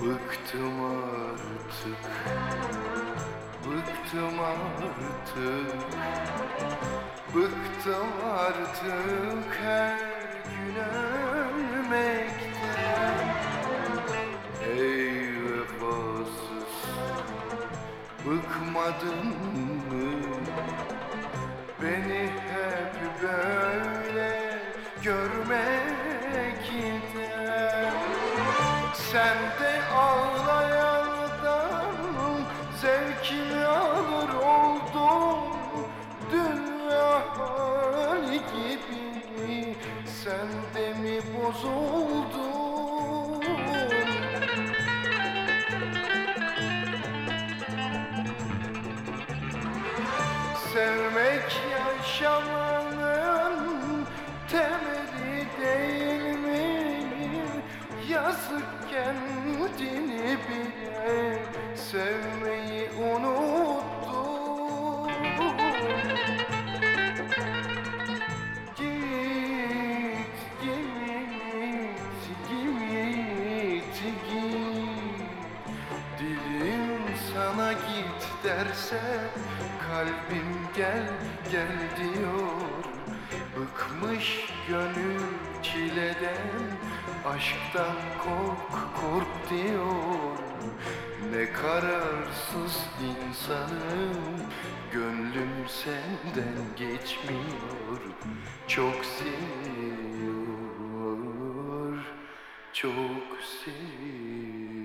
Bıktım artık. Bıktım artık. Bıktım artık her gün ölmekten. Ey vefasız Bıkmadın mı? Beni hep böyle görmekten Sen de ağlayandan zevkini alır oldun Dünya hali gibi sen de mi bozuldun Sevmek yaşamanın Yazık kendini bile sevmeyi unuttun Git, git, git, git Dilim sana git derse Kalbim gel gel diyor Bıkmış gönül çileden Aşktan kork kork diyor. Ne kararsız insanım. Gönlüm senden geçmiyor. Çok seviyor Çok seviyor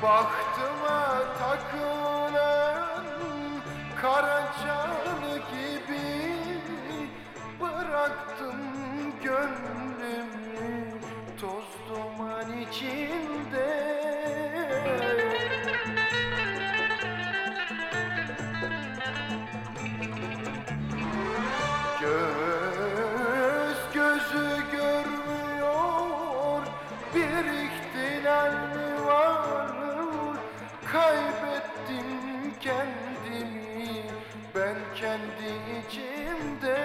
Obacht! Kendi içimde.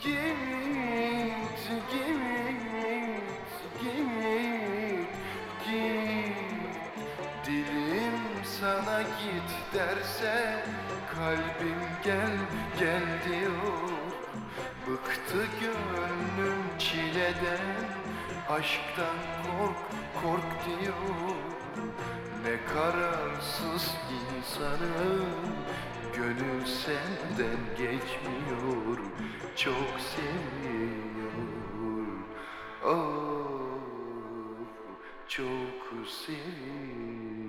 Git, git, git, git Dilim sana git derse Kalbim gel gel diyor. Bıktı gönlüm çileden Aşktan kork kork diyor kararsız insanım. Gönül senden geçmiyor Çok seviyor. Of çok seviyor